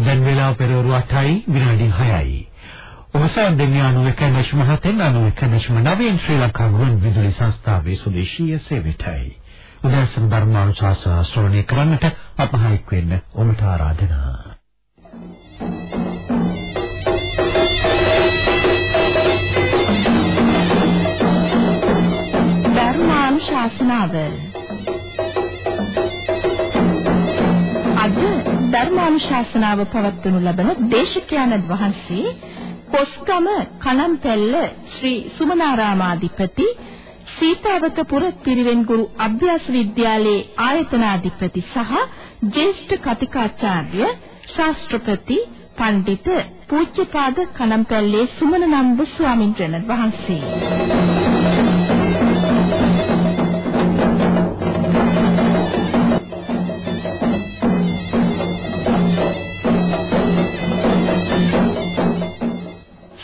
දැන් වෙලාව පෙරවරු 8යි විනාඩි 6යි. ඔබසන් දෙවියන් 91.7 91.9 ශ්‍රී ලංකා ගුවන් විදුලි සංස්ථාවේ සුදේශීය සේවයටයි. උදෑසන ධර්මානුශාසනා ශ්‍රවණය කරන්නට අපහායික් වෙන්න ඔබට ආරාධනා. ධර්මානුශාසනාව ධර්මානුශාසනාව පවත්වනු ලබන දේශකයන්න් වහන්සේ කොස්ගම කනම්පැල්ල ශ්‍රී සුමනාරාමාධිපති සීතාවකපුර පිරිවෙන් ගුරු අභ්‍යාස විද්‍යාලයේ ආයතනාධිපති සහ ජ්‍යෙෂ්ඨ කතිකාචාර්ය ශාස්ත්‍රපති පඬිත පූජ්‍යපාද කනම්පැල්ලේ සුමනනන්ද ස්වාමින්වහන්සේ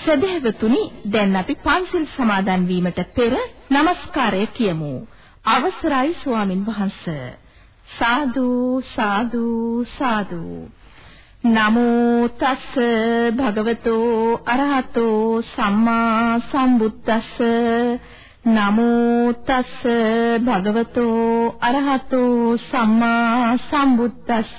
සදහැවතුනි දැන් අපි පන්සිල් සමාදන් වීමට පෙර নমස්කාරය කියමු. අවසරයි ස්වාමින් වහන්සේ. සාදු සාදු සාදු. නමෝ තස් භගවතෝ අරහතෝ සම්මා සම්බුද්දස්ස නමෝ තස් භගවතෝ අරහතෝ සම්මා සම්බුද්දස්ස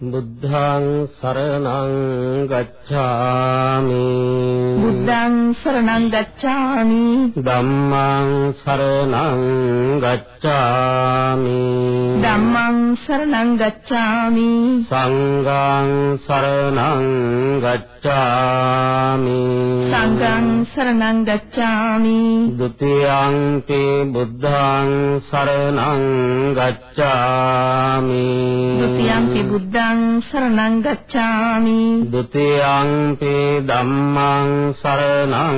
බුද්ධං සරණං ගච්ඡාමි. බුද්ධං සරණං ගච්ඡාමි. ධම්මං සරණං ගච්ඡාමි. ධම්මං සරණං ගච්ඡාමි. සංඝං සරණං ගච්ඡාමි. සංඝං සරණං ගච්ඡාමි. ဒ ුතියං බුද්ධං සරණං ගච්ඡාමි. ဒ ුතියං බුද්ධං බුද්ධං සරණං ගච්ඡාමි ဒ ුතියංපි ධම්මං සරණං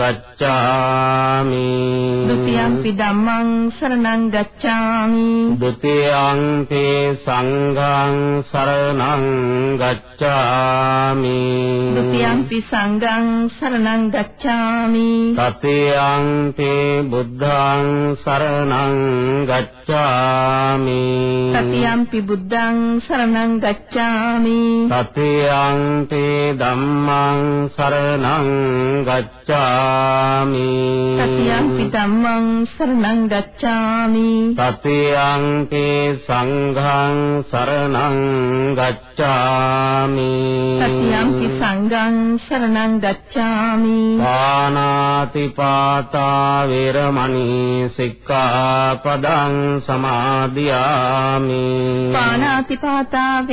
ගච්ඡාමි ဒ ුතියංපි ධම්මං සරණං ගච්ඡාමි ဒ ුතියංපි සංඝං සරණං ගච්ඡාමි ဒ ුතියංපි සංඝං සරණං ගච්ඡාමි තතියංපි බුද්ධං සරණං ගච්ඡාමි තතියංපි බුද්ධං සරණං ගච්ඡාමි. තතියංති ධම්මං සරණං ගච්ඡාමි. තතියංති ධම්මං සරණං ගච්ඡාමි. තතියංති සංඝං සරණං ගච්ඡාමි. තතියංති සංඝං සරණං ගච්ඡාමි. පානාති පාතා වේරමණී සික්ඛාපදං සමාදියාමි. පානාති පාතා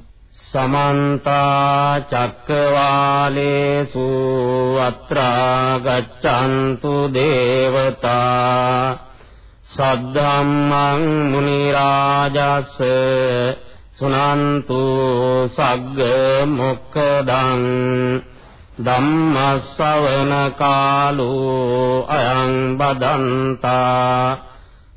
සමන්ත චක්කවාලේසු අත්‍රා ගච්ඡන්තු දේවතා සද්ධම්මං මුනි රාජස් සුනන්තු සග්ග මොක්ඛදං ධම්මස්සවන කාලෝ අයං බදන්තා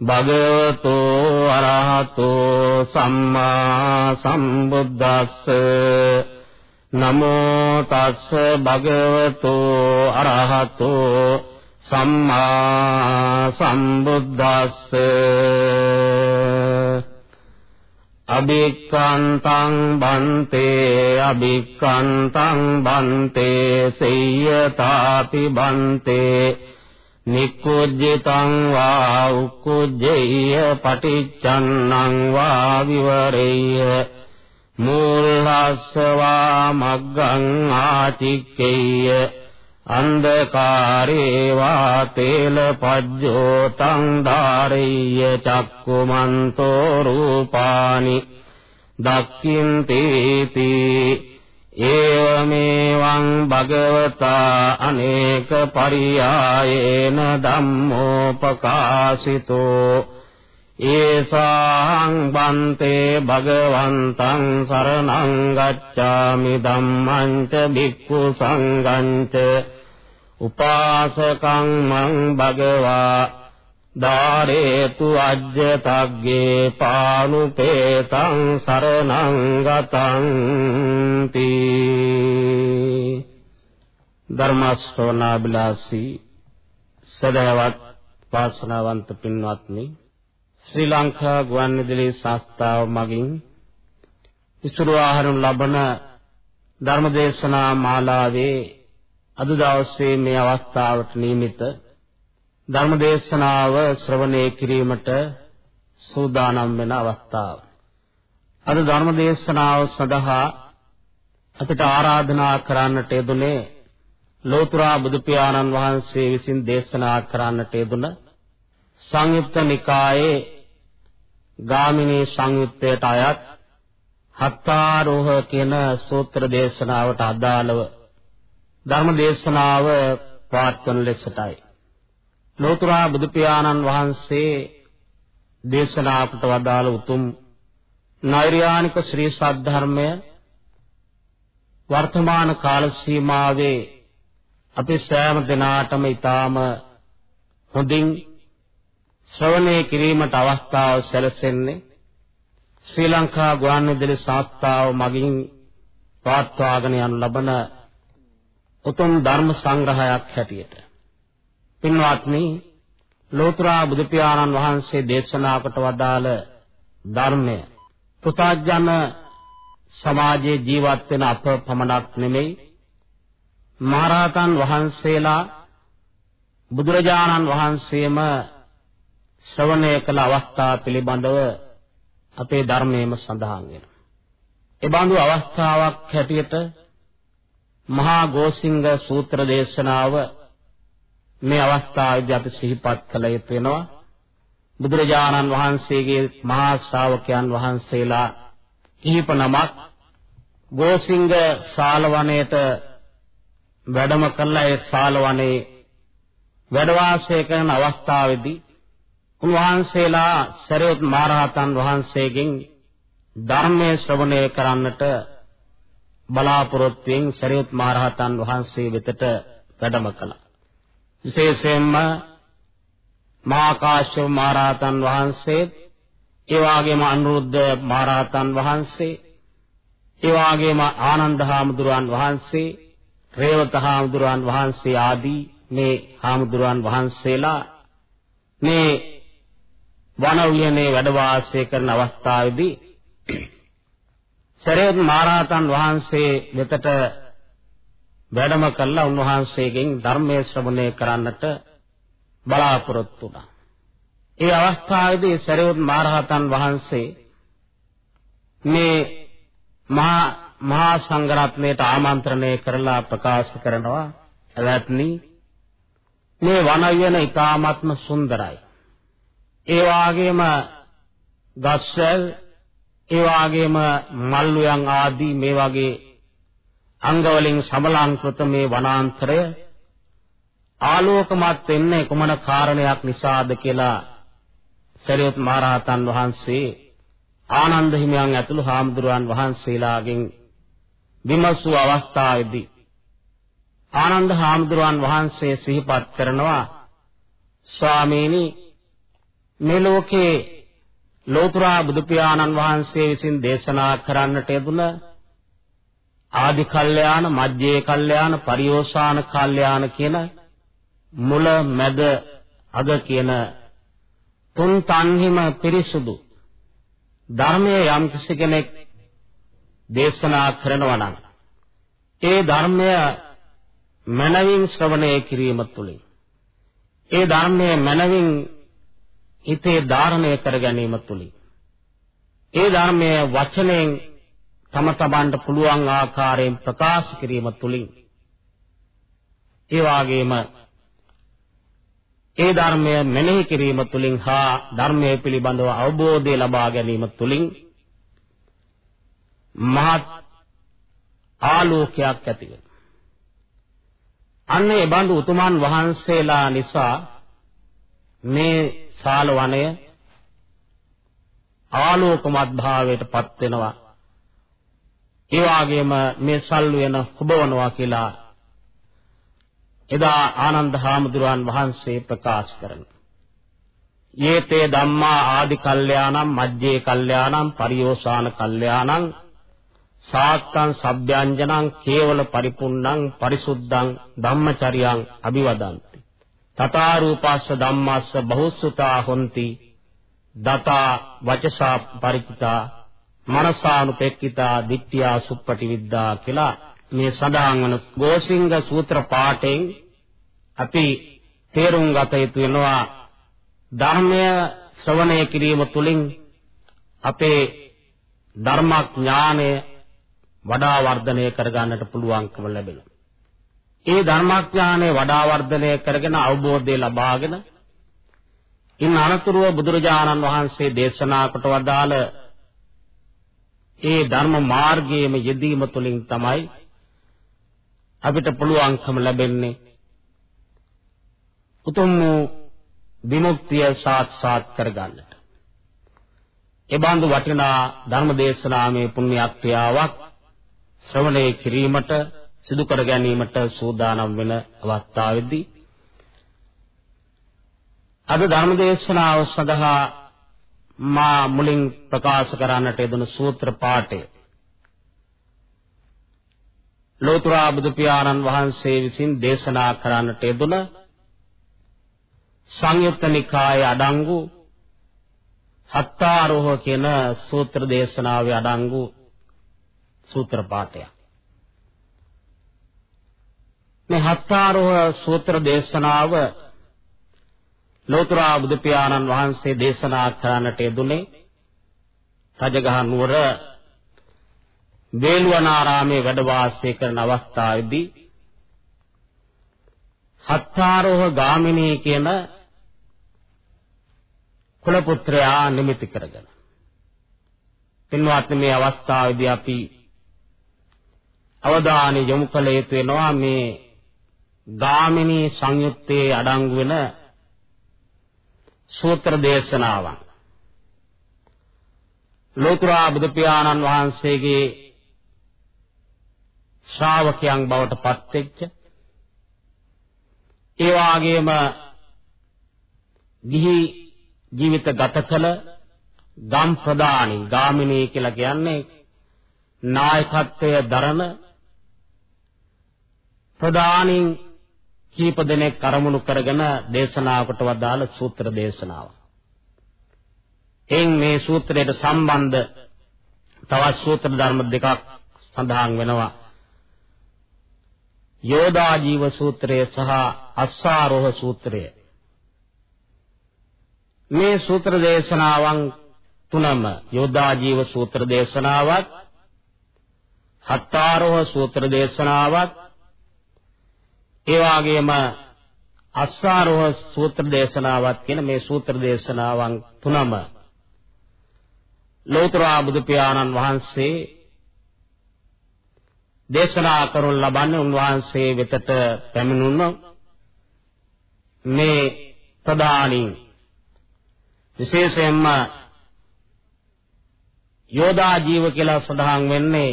භගවතු අරහතෝ සම්මා සම්බුද්දස්ස. නමෝ තස්ස භගවතු අරහතෝ සම්මා සම්බුද්දස්ස. අභික්ඛන්තං බන්තේ අභික්ඛන්තං බන්තේ සේයතාපි බන්තේ නික්කුජ්ජිතං වා උක්කුජ්ජේය පටිච්චන්නං වා විවරේය මූලස්සවා මග්ගං ආචික්කේය අන්ධකාරේ වා තේල පජ්ජෝ තං ධාරේය චක්කුමන්තෝ රූපානි දක්ඛින්තේති ඒවමේවං භගවතා අනේක පරියායේන ධම්මෝපකාශිතෝ ඒසාං බන්තේ භගවන්තං සරණං ගච්ඡාමි ධම්මං ච භික්ඛු සංඝං ච උපාසකං මං භගවා ධාරේතු අජ්ජතග්ගේ පානුපේතං සරණං ගතං තී ධර්මස්තෝනාබිලාසී සදහවත් වාසනාවන්ත පින්වත්නි ශ්‍රී ලංකා ගුවන්විදුලි සංස්ථාව මගින් ඉසුරුවාහනු ලබන ධර්මදේශනා මාලාවේ අද දවසේ මේ අවස්ථාවට නියමිත ධර්ම දේශනාව ශ්‍රවණය කිරීමට සූදානම් වෙන අවස්ථාව. අද ධර්ම දේශනාව සඳහා අපිට ආරාධනා කරන්නට යෙදුනේ ලෝතුරා බුදු පියාණන් වහන්සේ විසින් දේශනා කරන්නට යෙදුන සංයුක්ත නිකායේ ගාමිනී සංයුත්තයට අයත් හත්තාරෝහ කියන සූත්‍ර දේශනාවට අදාළව ධර්ම දේශනාව පවත්වන ලෙසටයි ලෝතුරා බුදු පියාණන් වහන්සේ දේශනා කොට වදාළ උතුම් නෛර්යානික ශ්‍රී සද්ධර්මය වර්තමාන කාල සීමාවේ අපි සෑම දිනාටම ඊටාම හොඳින් ශ්‍රවණය කිරීමට අවස්ථාව සැලසෙන්නේ ශ්‍රී ලංකා ගුවන්විදුලි සංස්ථාව මගින් පවත්වාගෙන යනු ලබන උතුම් ධර්ම සංග්‍රහයක් හැටියට. පින්වත්නි ලෝතර බුදු පියාණන් වහන්සේ දේශනා කොට වදාළ ධර්මය පුතාජන සමාජයේ ජීවත් වෙන අප පමණක් නෙමෙයි මහරහතන් වහන්සේලා බුදුරජාණන් වහන්සේම ශ්‍රවණය කළ අවස්ථා පිළිබඳව අපේ ධර්මයේම සඳහන් වෙනවා. ඒ බඳු අවස්ථාවක් හැටියට මහා ගෝසිංග සූත්‍ර දේශනාව මේ අවස්ථාවේදී අපි සිහිපත් කළ යුතු වෙනවා බුදුරජාණන් වහන්සේගේ මහා ශ්‍රාවකයන් වහන්සේලා කිහිප නමක් ගෝසිංග ශාලවනයේට වැඩම කළා ඒ ශාලවනයේ වැඩ වාසය කරන අවස්ථාවේදී උන්වහන්සේලා සරියුත් මහරහතන් වහන්සේගෙන් ධර්මයේ ශ්‍රවණය කරන්නට බලාපොරොත්තුෙන් සරියුත් මහරහතන් වහන්සේ වෙතට වැඩම කළා. විශේෂයෙන්ම මහා කාශ්‍යප මහරහතන් වහන්සේ ඒ වගේම අනුරුද්ධ මහරහතන් වහන්සේ ඒ වගේම ආනන්ද හාමුදුරුවන් වහන්සේ රේවත හාමුදුරුවන් වහන්සේ ආදී මේ හාමුදුරුවන් වහන්සේලා මේ වන උයනේ වැඩ වාසය කරන අවස්ථාවේදී සරියුත් මහරහතන් වහන්සේ වෙතට වැඩම කළා උන්වහන්සේගෙන් ධර්මයේ ශ්‍රවණය කරන්නට බලාපොරොත්තු වුණා. ඒ අවස්ථාවේදී සරියුත් මහරහතන් වහන්සේ මේ මහා මහා සංඝරත්නයට ආමන්ත්‍රණය කරලා ප්‍රකාශ කරනවා එවත්නි මේ වනයන ඊ타ත්ම සුන්දරයි. ඒ වාගේම ගස්වැල් ඒ වාගේම මල්ුයන් ආදී මේ වගේ අංග වලින් සමලංකృత මේ වනාන්තරය ආලෝකමත් වෙන්නේ කුමන කාරණයක් නිසාද කියලා සරියුත් මහරහතන් වහන්සේ ආනන්ද හිමියන් ඇතුළු හාමුදුරුවන් වහන්සේලාගෙන් විමසූ අවස්ථාවේදී ආනන්ද හාමුදුරුවන් වහන්සේ සිහිපත් කරනවා ස්වාමීනි මේ ලෝකේ ලෝතර බුදු පියාණන් වහන්සේ විසින් දේශනා කරන්නට යෙදුන ආදි කල්යාණ, මධ්‍යේ කල්යාණ, පරිෝසాన කල්යාණ කියන මුල මැද අග කියන තුන් තන්හිම පිරිසුදු. ධර්මයේ යම් කෙනෙක් දේශනා කරනවා නම් ඒ ධර්මය මනවින් ශ්‍රවණය කිරීම තුළින් ඒ ධර්මය මනවින් හිතේ ධාරණය කර ගැනීම තුලින් ඒ ධර්මයේ වචනයෙන් තම තමන්ට පුළුවන් ආකාරයෙන් ප්‍රකාශ කිරීම තුලින් ඒ වාගේම ඒ ධර්මය මෙනෙහි කිරීම තුලින් හා ධර්මයේ පිළිබඳව අවබෝධය ලබා ගැනීම තුලින් මහත් ආලෝකයක් ඇති වෙනවා. අන්න ඒ බඳු උතුමන් වහන්සේලා නිසා මේ ශාල වනය ආලෝකමත් භාවයට පත් වෙනවා. ඒ වගේම මේ සල්ලු වෙන හොබවනවා කියලා එදා ආනන්ද හාමුදුරුවන් වහන්සේ ප්‍රකාශ කරනවා. යේතේ ධම්මා ආදි කල්යාණං මජ්ජේ කල්යාණං පරියෝසాన කල්යාණං සාත්තං සබ්භ්‍යංජනං කේවල පරිපුන්නං පරිසුද්ධං ධම්මචරියං අභිවදන්ති. තථා රූපස්ස ධම්මස්ස බහුසුතා හොಂತಿ දතා වචසා ಪರಿචිතා මනසානුපෙක්කිතා දිට්ඨියා සුප්පටි විද්දා කියලා මේ සඳහන් වන ගෝසිංග සූත්‍ර පාඨයෙන් අපි තේරුම් ගත යුතු වෙනවා ධර්මය ශ්‍රවණය කිරීම තුළින් අපේ ධර්මඥානය වඩා වර්ධනය කරගන්නට පුළුවන්කම ලැබෙනවා. ඒ ධර්මඥානය වඩා වර්ධනය කරගෙන අවබෝධය ලබාගෙන ඉන් අනතුරුව බුදුරජාණන් වහන්සේ දේශනා කොට වදාළ ඒ ධර්ම මාර්ගයේම යෙදීම තුළින් තමයි අපිට පුළුවන්කම ලැබෙන්නේ උතුම් වූ විමුක්තිය සාක්ෂාත් කරගන්නට. ඒ බඳු වටිනා ධර්ම දේශනාමේ පුණ්‍ය ක්‍රියාවක් ශ්‍රවණය කිරීමට සිදු කර ගැනීමට සූදානම් වෙන අවස්ථාවේදී අද ධර්ම දේශනාව සඳහා මා මුලින් ප්‍රකාශ කරන්නට යෙදුණු සූත්‍ර පාඨය ලෝතර බුදු පියාණන් වහන්සේ විසින් දේශනා කරන්නට යෙදුණ සංයුත්ත නිකායේ අඩංගු හත්තාරෝහ කියන සූත්‍ර දේශනාවේ අඩංගු සූත්‍ර පාඨයක්. මේ හත්තාරෝහ සූත්‍ර දේශනාව ලෝතර බුදු පියාණන් වහන්සේ දේශනා කරන්නට යෙදුනේ රජගහ නුවර වේළුවනාරාමේ වැඩ වාසය කරන අවස්ථාවේදී හත්තාරෝහ ගාමිනී කියන කුල පුත්‍රයා නිමිති කරගෙන පින්වත්නි මේ අවස්ථාවේදී අපි අවධානය යොමු කළ යුතු වෙනවා මේ ගාමිනී සංයුත්තේ අඩංගු වෙන සූත්‍ර දේශනාවන්. ලෝතර බුදු පියාණන් වහන්සේගේ ශ්‍රාවකයන් බවට පත් වෙච්ච ඒ වාගේම ගිහි ජීවිත ගත කළ ගම් ප්‍රදානි ගාමිනී කියලා කියන්නේ නායකත්වය දරන ප්‍රදානින් කීප දෙනෙක් කරමුණු කරගෙන දේශනාවකට වදාළ සූත්‍ර දේශනාව. එයින් මේ සූත්‍රයට සම්බන්ධ තවත් සූත්‍ර ධර්ම දෙකක් සඳහන් වෙනවා. යෝදා ජීව සූත්‍රය සහ අස්සාරෝහ සූත්‍රය. මේ සූත්‍ර දේශනාවන් තුනම යෝදා ජීව සූත්‍ර දේශනාවත් හත්තාරෝහ සූත්‍ර දේශනාවත් ඒ වගේම අස්සාරෝහ සූත්‍ර දේශනාවත් කියන මේ සූත්‍ර දේශනාවන් තුනම ලෝතර බුදු පියාණන් වහන්සේ දේශනා කරනු ලබන්නේ උන්වහන්සේ වෙතට පැමිණුණු මේ ප්‍රධානී විශේෂයෙන්ම යෝධා ජීව කියලා සඳහන් වෙන්නේ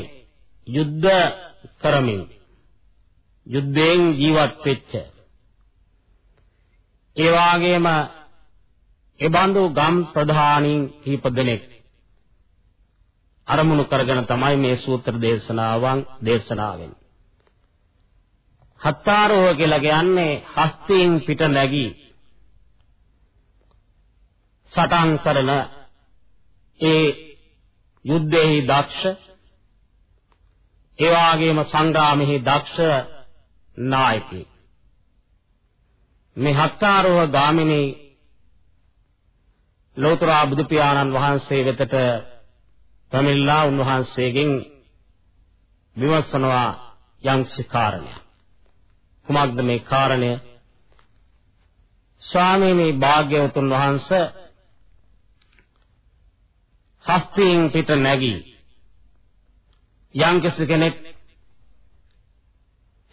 යුද්ධ කරමින්. යුද්ධයෙන් ජීවත් වෙච්ච ඒ වාගේම ඒ බඳු ගම් ප්‍රධානීන් කීප දෙනෙක් අරමුණු කරගෙන තමයි මේ සූත්‍ර දේශනාවන් දේශනාවෙන්. හත්තාරෝහ කියලා කියන්නේ හස්තියෙන් පිට නැගී සටන් කරන ඒ යුද්ධෙහි දක්ෂ ඒ වාගේම සංග්‍රාමෙහි දක්ෂ නායකයෙක් මේ හත්තාරෝහ ගාමිනී ලෝතර බුදු පියාණන් වහන්සේ වෙතට පැමිණලා උන්වහන්සේගෙන් විමසනවා යම් කාරණයක්. කුමක්ද මේ කාරණය? ස්වාමීනි භාග්‍යවතුන් වහන්සේ හස්තියෙන් පිට නැගී යම් කෙනෙක්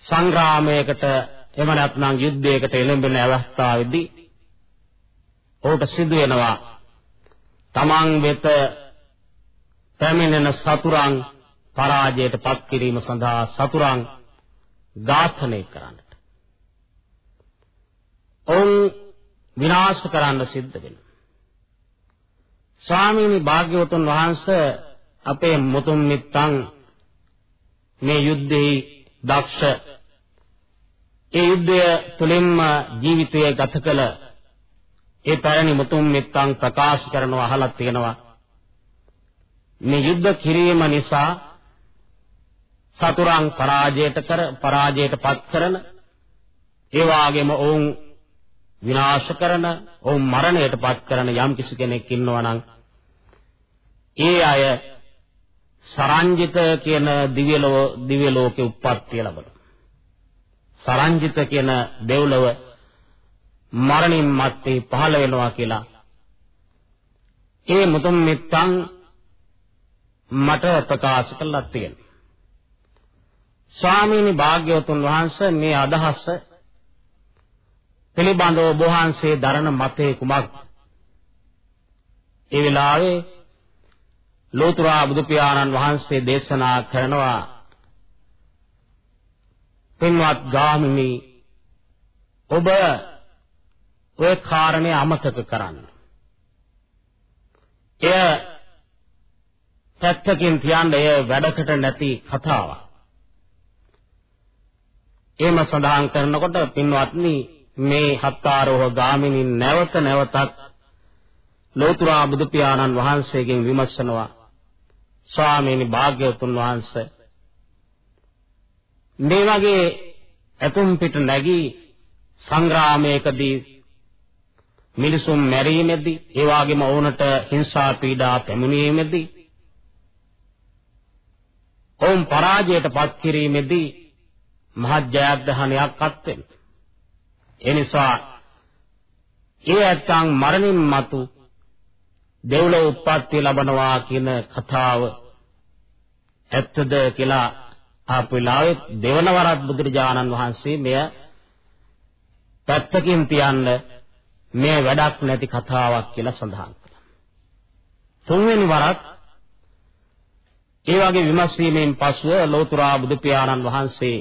සංග්‍රාමයකට එහෙම නැත්නම් යුද්ධයකට එළඹෙන අවස්ථාවේදී ඔහුට සිදු වෙනවා තමන් වෙත පැමිණෙන සතුරන් පරාජයට පත් කිරීම සඳහා සතුරන් ඝාතනය කරන්නට. ඔවුන් විනාශ කරන්න සිද්ධ වෙනවා. ස්වාමීනි භාග්‍යවතුන් වහන්සේ අපේ මුතුන් මිත්තන් මේ යුද්ධෙහි දක්ෂ ඒ යුද්ධය තුළින්ම ජීවිතය ගත කළ ඒ පැරණි මුතුන් මිත්තන් ප්‍රකාශ කරනවා අහලා තියෙනවා මේ යුද්ධ කිරීම නිසා සතුරන් පරාජයට කර පරාජයට පත් කරන ඒ වාගේම ඔවුන් විනාශ කරන ඔවුන් මරණයට පත් කරන යම් කිසි කෙනෙක් ඉන්නවා නම් ඒ අය සරංජිත කියන දිව්‍ය දිව්‍ය ලෝකේ උප්පත්තිය ලබනවා. සරංජිත කියන දෙව්ලොව මරණින් මත්තේ පහළ වෙනවා කියලා. ඒ මුතුන් මිත්තන් මට ප්‍රකාශ කළා තියෙනවා. ස්වාමීනි භාග්‍යවතුන් වහන්සේ මේ අදහස පිළිබඳව ඔබ වහන්සේ දරන මතේ කුමක්ද? ඒ වෙලාවේ ලෝතර බුදු පියාණන් වහන්සේ දේශනා කරනවා පින්වත් ගාමිනී ඔබ ඔය කාරණේ අමතක කරන්න. එය පැත්තකින් තියන්න එය වැඩකට නැති කතාවක්. එහෙම සඳහන් කරනකොට පින්වත්නි මේ හත්තාරෝහ ගාමිනී නැවත නැවතත් ලෝතර බුදු පියාණන් වහන්සේගෙන් විමසනවා ස්වාමීනි භාග්‍යවතුන් වහන්සේ මේ වගේ ඇතුම් පිට නැගී සංග්‍රාමයකදී මිනිසුන් මැරීමේදී ඒ වගේම වුණට හිංසා පීඩා පැමිණීමේදී ඔවුන් පරාජයට පත් කිරීමේදී මහත් ජයග්‍රහණයක් අත් වෙනවා. ඒ නිසා ඒ ඇත්තන් මරණින් මතු දෙව්ලොව උප්පත්ති ලබනවා කියන කතාව ඇත්තද කියලා ආපු වෙලාවේ දෙවනවරත් බුදුරජාණන් වහන්සේ මෙය පැත්තකින් තියන්න මේ වැඩක් නැති කතාවක් කියලා සඳහන් කළා. තුන්වෙනි වරත් ඒ වගේ විමසීමෙන් පසුව ලෝතර බුදු පියාණන් වහන්සේ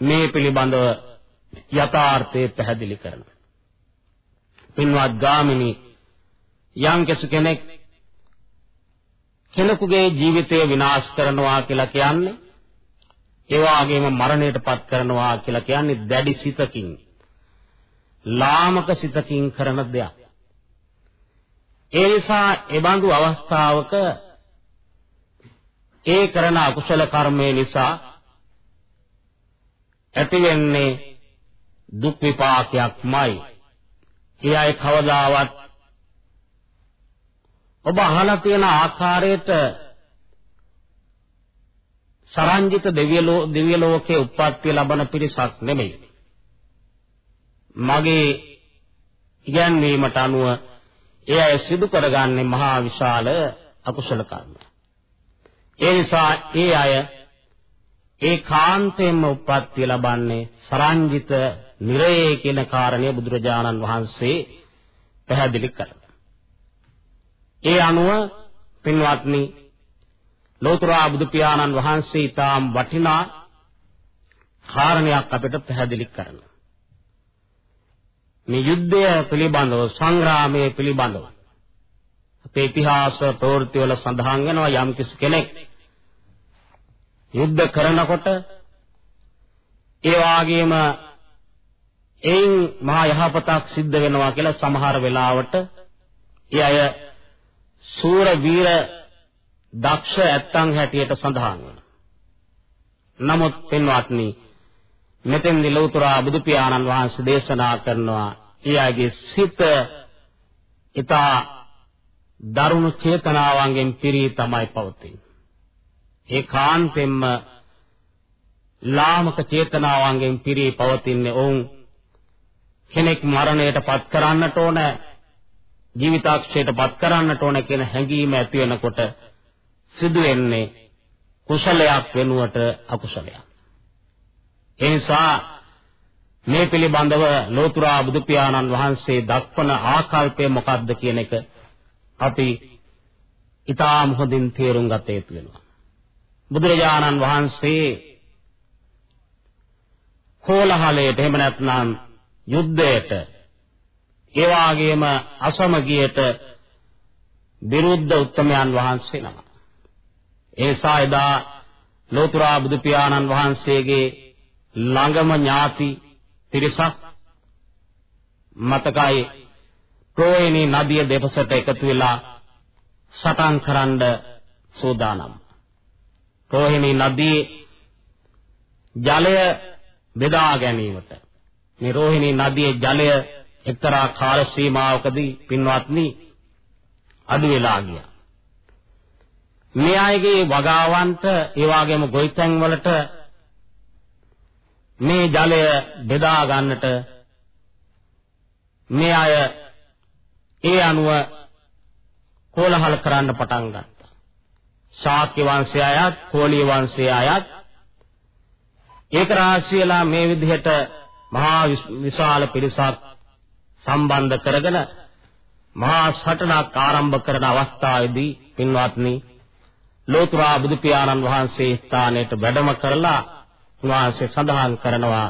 මේ පිළිබඳව යථාර්ථය පැහැදිලි කරනවා. පින්වත් ගාමිනී යම් කෙනෙක් කෙනෙකුගේ ජීවිතය විනාශ කරනවා කියලා කියන්නේ ඒ වගේම මරණයටපත් කරනවා කියලා කියන්නේ දැඩි සිතකින් ලාමක සිතකින් කරන දෙයක්. ඒ නිසා එබඳු අවස්ථාවක ඒ කරන අකුසල කර්මය නිසා ඇතිවෙන්නේ දුක් විපාකයක්මයි. ඒ අය කවදාවත් ඔබ අහලා තියෙන ආකාරයට සරංජිත දිව්‍ය ලෝකයේ උප්පත්ති ලබන පිරිසක් නෙමෙයි. මගේ ඉගැන්වීමට අනුව ඒ අය සිදු කරගන්නේ මහා විශාල අකුසල කර්ම. ඒ නිසා ඒ අය ඒ කාන්තේම උප්පත්ති ලබන්නේ සරංජිත නිරයේ කියන කාරණය බුදුරජාණන් වහන්සේ පැහැදිලි කරනවා. ඒ අනුව පින්වත්නි ලෝතර බුදු පියාණන් වහන්සේ ඊටාම් වටිනා කාරණයක් අපිට පැහැදිලි කරනවා. මේ යුද්ධය පිළිබඳව සංග්‍රාමයේ පිළිබඳව අපේ ඉතිහාස ප්‍රවෘත්ති වල සඳහන් වෙනවා යම් කිසි කෙනෙක් යුද්ධ කරනකොට ඒ වාගේම එයින් මහා යහපතක් සිද්ධ වෙනවා කියලා සමහර වෙලාවට ඒ අය සූර වීර දක්ෂ ඇත්තන් හැටියට සඳහන් වෙනවා. නමුත් පින්වත්නි මෙතෙන්දි ලෞතර බුදු පියාණන් වහන්සේ දේශනා කරනවා ඒ අයගේ සිත ඊතා දරුණු චේතනාවන්ගෙන් පිරී තමයි පවතින්නේ. ඒ කාන්තෙන්ම ලාමක චේතනාවන්ගෙන් පිරී පවතින්නේ ඔවුන් කෙනෙක් මරණයට පත් කරන්නට ඕන ජීවිතාක්ෂයට පත් කරන්නට ඕන කියන හැඟීම ඇති වෙනකොට සිදු වෙන්නේ කුසලයක් වෙනුවට අකුසලයක්. ඒ නිසා මේ පිළිබඳව ලෝතුරා බුදු පියාණන් වහන්සේ දක්වන ආකල්පය මොකක්ද කියන එක අපි ඊටාම හොඳින් තේරුම් ගත යුතු වෙනවා. බුදුරජාණන් වහන්සේ කෝලහලයට එහෙම නැත්නම් යුද්ධයට ඒ වාගේම අසමගියට විරුද්ධ උත්තමයන් වහන්සේ නම. ඒසා එදා ලෝතුරා බුදු පියාණන් වහන්සේගේ ළඟම ඥාති පිරිසක් මතකයි ප්‍රෝහිණී නදිය දෙපසට එකතු වෙලා සටන් කරන්න සූදානම්. ප්‍රෝහිණී නදියේ ජලය බෙදා ගැනීමට මේ රෝහිණී නදියේ ජලය එක්තරා කාල සීමාවකදී පින්වත්නි අඩු වෙලා ගියා. මේ අයගේ වගාවන්ට ඒ වගේම ගොවිතැන් වලට මේ ජලය බෙදා ගන්නට මේ අය ඒ අනුව කෝලහල කරන්න පටන් ගත්තා. ශාක්‍ය වංශය අයත්, කෝලිය වංශය අයත් ඒක රාශියලා මේ විදිහට මහා විශාල පිරිසක් සම්බන්ධ කරගෙන මහා සටනක් ආරම්භ කරන අවස්ථාවේදී පින්වත්නි ලෝතුරා බුදු පියාණන් වහන්සේ ස්ථානයට වැඩම කරලා උන්වහන්සේ සඳහන් කරනවා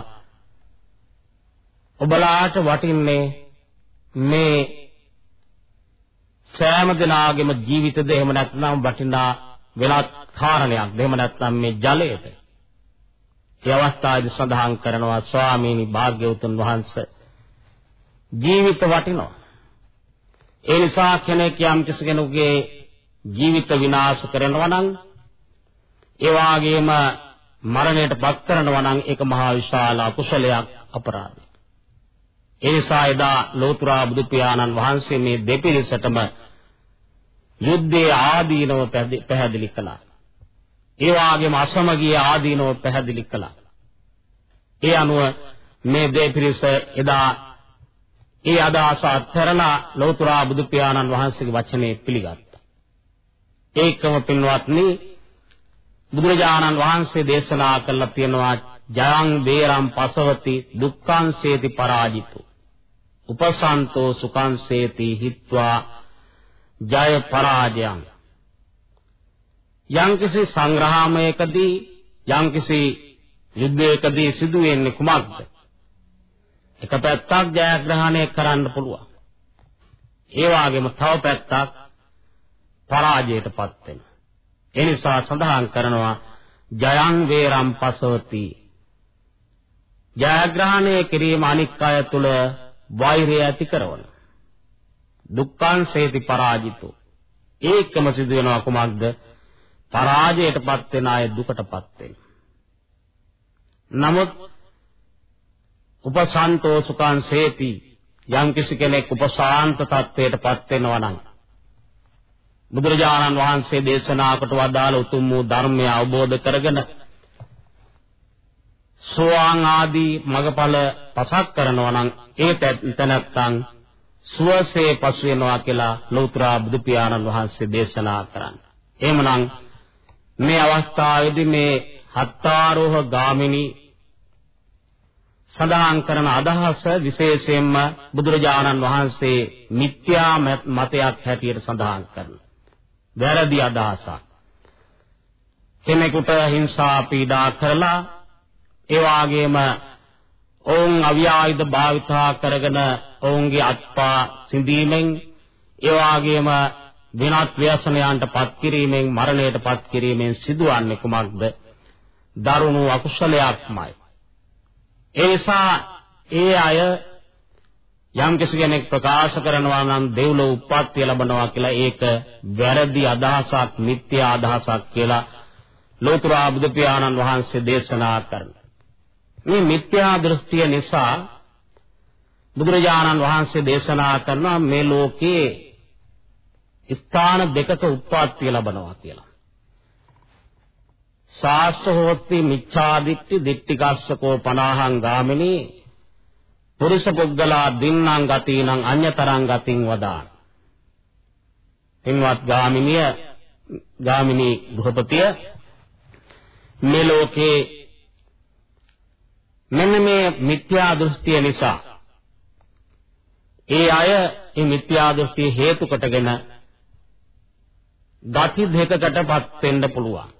ඔබලාට වටින්නේ මේ සෑම දිනාගෙම ජීවිතද එහෙම නැත්නම් වටිනා වෙනත් කාරණයක් එහෙම නැත්නම් මේ ජලයද ඒ අවස්ථාවේදී සඳහන් කරනවා ස්වාමීනි භාග්‍යවතුන් වහන්සේ ජීවිත වටිනවා. ඒ නිසා කෙනෙක් යම් කෙනෙකුගේ ජීවිත විනාශ කරනවා නම් ඒ වාගේම මරණයට පත් කරනවා නම් ඒක මහා විශාල අකුසලයක් අපරාධයක්. ඒ නිසා එදා ලෝතුරා බුදු පියාණන් වහන්සේ මේ දෙපිරිසටම යුද්ධයේ ආදීනව පැහැදිලි කළා. ඒ වාගේම අසමගිය ආදීනව පැහැදිලි කළා. ඒ අනුව මේ දෙපිරිස එදා ඒ අදහස අත්හැරලා ලෞතර බුදු පියාණන් වහන්සේගේ වචනේ පිළිගත්තා. ඒකම පින්වත්නි බුදුරජාණන් වහන්සේ දේශනා කළා තියෙනවා ජයං වේරම් පසවති දුක්ඛං සේති පරාජිතෝ. උපසන්තෝ සුඛං සේති හිත්වා ජය පරාජයං. යම්කිසි සංග්‍රහමයකදී යම්කිසි යුද්ධයකදී සිදු වෙන්නේ කුමක්ද? එක පැත්තක් ජයග්‍රහණය කරන්න පුළුවන්. ඒ වගේම තව පැත්තක් පරාජයටපත් වෙනවා. ඒ නිසා සඳහන් කරනවා ජයං වේරම් පසවති. ජයග්‍රහණය කිරීම අනික් අය තුල වෛරය ඇති කරන. දුක්ඛං සේති පරාජිතෝ. ඒකම සිදු වෙනවා කුමක්ද? පරාජයටපත් වෙන අය දුකටපත් වෙනවා. නමුත් උපසන්තෝ සුඛං සේති යම් කිසි කෙනෙක් උපසාන්ත තත්වයටපත් වෙනවා නම් බුදුරජාණන් වහන්සේ දේශනා කොට වදාළ උතුම් වූ ධර්මය අවබෝධ කරගෙන සෝවාන් ආදී මගඵල පසක් කරනවා නම් ඒ තැනත්තන් සුවසේ පසු වෙනවා කියලා ලෞතර බුදු පියාණන් වහන්සේ දේශනා කරන්නේ. එහෙමනම් මේ අවස්ථාවේදී මේ හත්තාරෝහ ගාමිනී සඳහන් කරන අදහස විශේෂයෙන්ම බුදුරජාණන් වහන්සේ මිත්‍යා මතයක් හැටියට සඳහන් කරනවා. වැරදි අදහසක්. කෙනෙකුට හිංසා පීඩා කරලා ඒ වාගේම ඔවුන් අවියායුධ භාවිතා කරගෙන ඔවුන්ගේ අත්පා සිඳීමෙන් ඒ වගේම වෙනත් ව්‍යසනයන්ට පත් කිරීමෙන් මරණයට පත් කිරීමෙන් සිදුවන්නේ කුමක්ද? දරුණු අකුසලයක්මයි. ඒ නිසා ඒ අය යම් කෙනෙක් ප්‍රකාශ කරනවා නම් දෙව්ලොව උප්පත්තිය ලබනවා කියලා ඒක වැරදි අදහසක්, මිත්‍යා අදහසක් කියලා ලෝතර බුදු පියාණන් වහන්සේ දේශනා කරනවා. මේ මිත්‍යා දෘෂ්ටිය නිසා බුදුරජාණන් වහන්සේ දේශනා කරනවා මේ ලෝකේ ස්ථාන දෙකක උත්පත්තිය ලබනවා කියලා. සාස්සහෝත්ති මිච්ඡාදිත්‍ති දිට්ඨිකස්සකෝ පනාහං ගාමිනී පුරුෂ පුද්ගලා දින්නම් ගතිනම් අඤ්‍යතරං ගතින් වදාන. පින්වත් ගාමිනිය ගාමිනී ගෘහපතිය මේ ලෝකේ මෙන්න මේ මිත්‍යා දෘෂ්ටිය නිසා ඒ අය මේ මිත්‍යා දෘෂ්ටිය හේතු කොටගෙන ගති දෙකකටපත් වෙන්න පුළුවන්.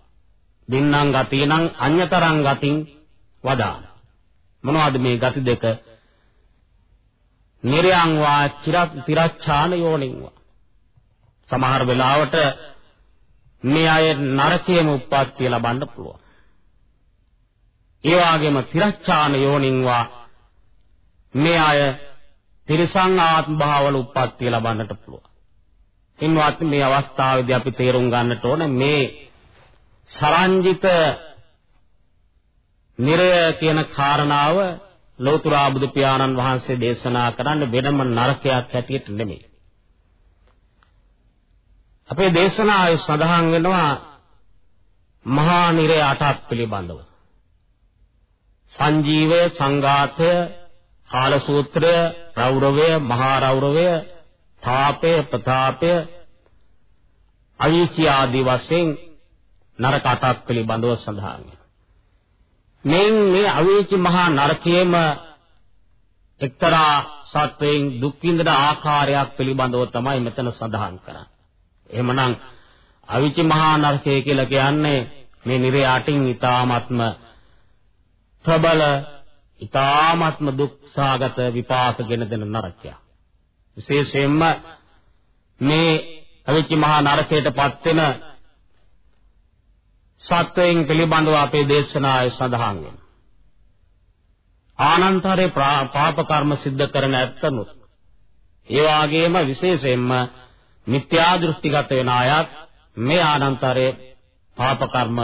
දින්නම් ගතිනම් අඤ්‍යතරං ගතින් වදා. මොනවද මේ ගති දෙක? නිර්යං වා තිරච්ඡාන යෝනින්වා. සමහර වෙලාවට මේ අය නරකයේම උප්පත්තිය ලබන්න පුළුවන්. ඒ වගේම තිරච්ඡාන යෝනින්වා මේ අය තිරසං ආත්ම භාවවල උප්පත්තිය ලබන්නට පුළුවන්. ඉන්වත් මේ අවස්ථාවේදී අපි තේරුම් ගන්නට ඕනේ මේ සරංජිත නිරය කියන කාරණාව ලෝතර බුදු පියාණන් වහන්සේ දේශනා කරන්නේ වෙනම නරකයක් හැටියට නෙමෙයි. අපේ දේශනාවේ සඳහන් වෙනවා මහා නිරය අටක් පිළිබඳව. සංජීවය, සංඝාතය, කාලසූත්‍රය, රෞරවය, මහා රෞරවය, තාපය, ප්‍රතාපය, අවිචි ආදී වශයෙන් නරක අටක් පිළිබඳව සඳහන් වෙනවා. මේ මේ අවේචි මහා නරකයේම එක්තරා සත්වයෙන් දුක් විඳින ආකාරයක් පිළිබඳව තමයි මෙතන සඳහන් කරන්නේ. එහෙමනම් අවිචි මහා නරකය කියලා කියන්නේ මේ නිරේ අටින් ඊ타ත්ම ප්‍රබල ඊ타ත්ම දුක්සාගත විපාකගෙන දෙන නරකයක්. විශේෂයෙන්ම මේ අවිචි මහා නරකයටපත් වෙන සත්වයන් පිළිබඳව අපේ දේශනාවේ සඳහන් වෙනවා. ආනන්තරේ පාප කර්ම සිද්ධ කරන ඇත්තනුත් ඒ වාගේම විශේෂයෙන්ම මිත්‍යා දෘෂ්ටිගත වෙන අයත් මේ ආනන්තරේ පාප කර්ම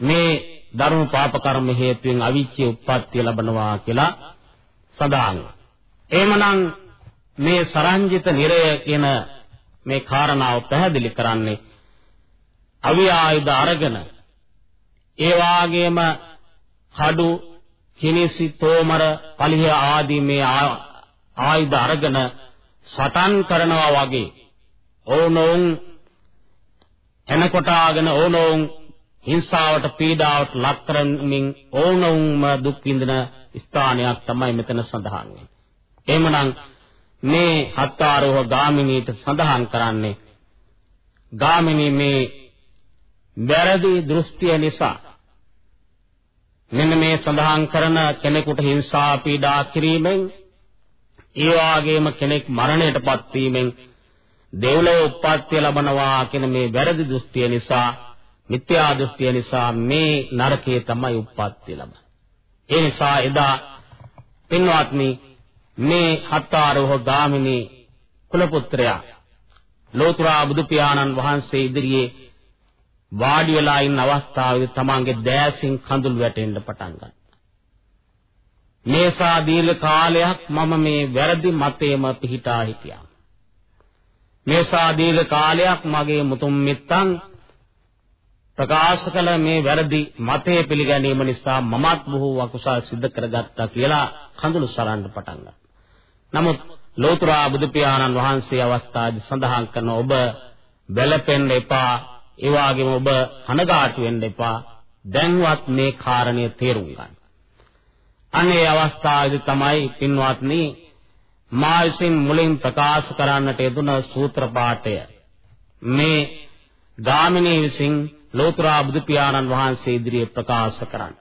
මේ ධර්ම පාප කර්ම හේතුවෙන් අවිච්ඡේ උප්පත්තිය ලබනවා කියලා සඳහන්. එහෙමනම් මේ සරංජිත නිරය කියන මේ කාරණාව පැහැදිලි කරන්නේ අවි ආයුධ අරගෙන ඒ වාගේම කඩු කිනිසි තෝමර පලිහ ආදී මේ ආයුධ අරගෙන සටන් කරනවා වගේ ඕනෝන් එනකොටාගෙන ඕනෝන් හිංසාවට පීඩාවට ලක් කරමින් ඕනෝන්ම දුක් විඳින ස්ථානයක් තමයි මෙතන සඳහන් වෙන්නේ. එහෙමනම් මේ හත්තාරෝහ ගාමිනීට සඳහන් කරන්නේ ගාමිනී මේ වැරදි දෘෂ්ටිය නිසා මෙන්න මේ සඳහන් කරන කෙනෙකුට හිංසා පීඩා කිරීමෙන් ඒ වාගේම කෙනෙක් මරණයටපත් වීමෙන් දෙව්ලොව උප්පත්තිය ලබනවා කියන මේ වැරදි දෘෂ්ටිය නිසා මිත්‍යා දෘෂ්ටිය නිසා මේ නරකයේ තමයි උප්පත්තිය ලබන්නේ. ඒ නිසා එදා පින්වත්නි මේ හත්තාරෝහ ගාමිනී කුල පුත්‍රයා ලෝතුරා බුදු පියාණන් වහන්සේ ඉදිරියේ වාඩි වෙලා ඉන්න අවස්ථාවේ තමන්ගේ දෑසින් කඳුළු වැටෙන්න පටන් ගත්තා. මේසා දීර්ඝ කාලයක් මම මේ වැරදි මතේම පිහිටා හිටියා. මේසා දීර්ඝ කාලයක් මගේ මුතුන් මිත්තන් ප්‍රකාශ කළ මේ වැරදි මතය පිළිගැනීම නිසා මමත් බොහෝ අකුසල් සිද්ධ කරගත්තා කියලා කඳුළු සරන්න පටන් ගත්තා. නමුත් ලෝතර බුදු පියාණන් වහන්සේ අවස්ථාවේ සඳහන් කරන ඔබ බැලපෙන්න එපා ඒ වගේම ඔබ කනගාටු වෙන්න එපා. දැන්වත් මේ කාරණය තේරුම් ගන්න. අනේ අවස්ථාවේදී තමයි පින්වත්නි මා විසින් මුලින් ප්‍රකාශ කරන්නට යෙදුන සූත්‍ර පාඨය මේ ගාමිණී විසින් ලෝතර බුදු පියාණන් වහන්සේ ඉදිරියේ ප්‍රකාශ කරන්න.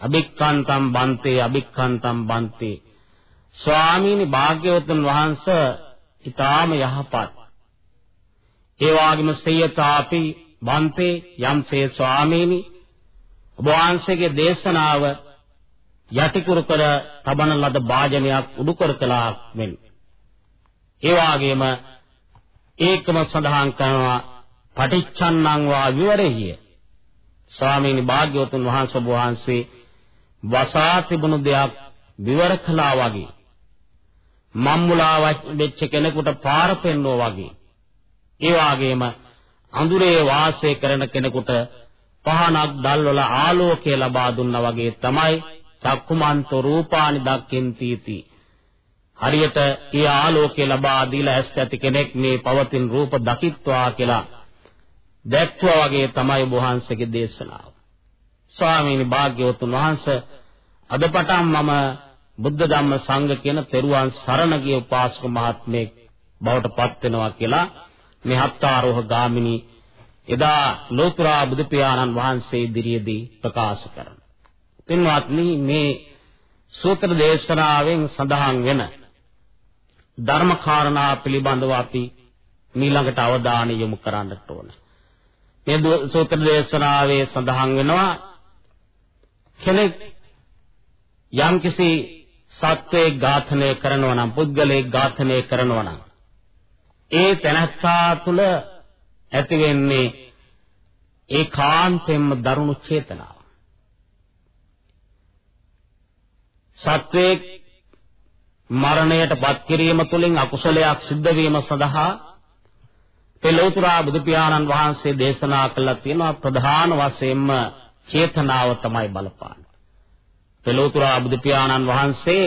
අභික්ඛන්තම් බන්තේ අභික්ඛන්තම් බන්තේ ස්වාමීනි භාග්‍යවතුන් වහන්සේ ඊටාම යහපත්. ඒ වගේම සේයතාපි බන්තේ යම්සේ ස්වාමීනි ඔබ වහන්සේගේ දේශනාව යටිකුරු කර තබන ලද වාජනයක් උඩු කර කළා මෙන්. ඒ වගේම ඒකම සඳහන් කරනවා පටිච්චන්නං වා විවරෙහිය. ස්වාමීනි භාග්‍යවතුන් වහන්සේ ඔබ වහන්සේ වසා තිබුණු දෙයක් විවර කළා වගේ. මම්මුලා වෙච්ච කෙනෙකුට පාර පෙන්වුවා වගේ. ඒ වගේම අඳුරේ වාසය කරන කෙනෙකුට පහනක් දැල්වල ආලෝකය ලබා දුන්නා වගේ තමයි චක්කුමන්තෝ රූපානි දක්ඛෙන්තිති. හරියට ඒ ආලෝකය ලබා දීලා ඇස් ඇති කෙනෙක් මේ පවතින රූප දකිත්වා කියලා දැක්වා වගේ තමයි වහන්සේගේ දේශනාව. ස්වාමීනි භාග්‍යවතුන් වහන්සේ අද පටන් මම බුද්ධ ධම්ම සංඝ කියන තෙරුවන් සරණ ගිය උපාසක මහත්මයෙක් බවට පත් වෙනවා කියලා මේ හත්තාරෝහ ගාමිනී එදා ලෝතර බුදු පියාණන් වහන්සේ ඉදිරියේදී ප්‍රකාශ කරන. පින්වත්නි මේ සූත්‍ර දේශනාවෙන් සඳහන් වෙන ධර්ම කාරණා පිළිබඳව අපි ඊළඟට අවධානය යොමු කරන්නට ඕන. මේ සූත්‍ර දේශනාවේ සඳහන් වෙනවා කෙනෙක් යම්කිසි සත්වයේ ඝාතනය කරනවා නම් පුද්ගලයෙක් ඝාතනය කරනවා නම් ඒ තැනත්තා තුළ ඇති වෙන්නේ ඒකාන්තයෙන්ම දරුණු චේතනාව. සත්වයේ මරණයට පත් කිරීම තුළින් අකුසලයක් සිද්ධ වීම සඳහා පෙළොතුරා බුදු පියාණන් වහන්සේ දේශනා කළා තියෙනවා ප්‍රධාන වශයෙන්ම චේතනාව තමයි බලපාන්නේ. පෙළොතුරා බුදු පියාණන් වහන්සේ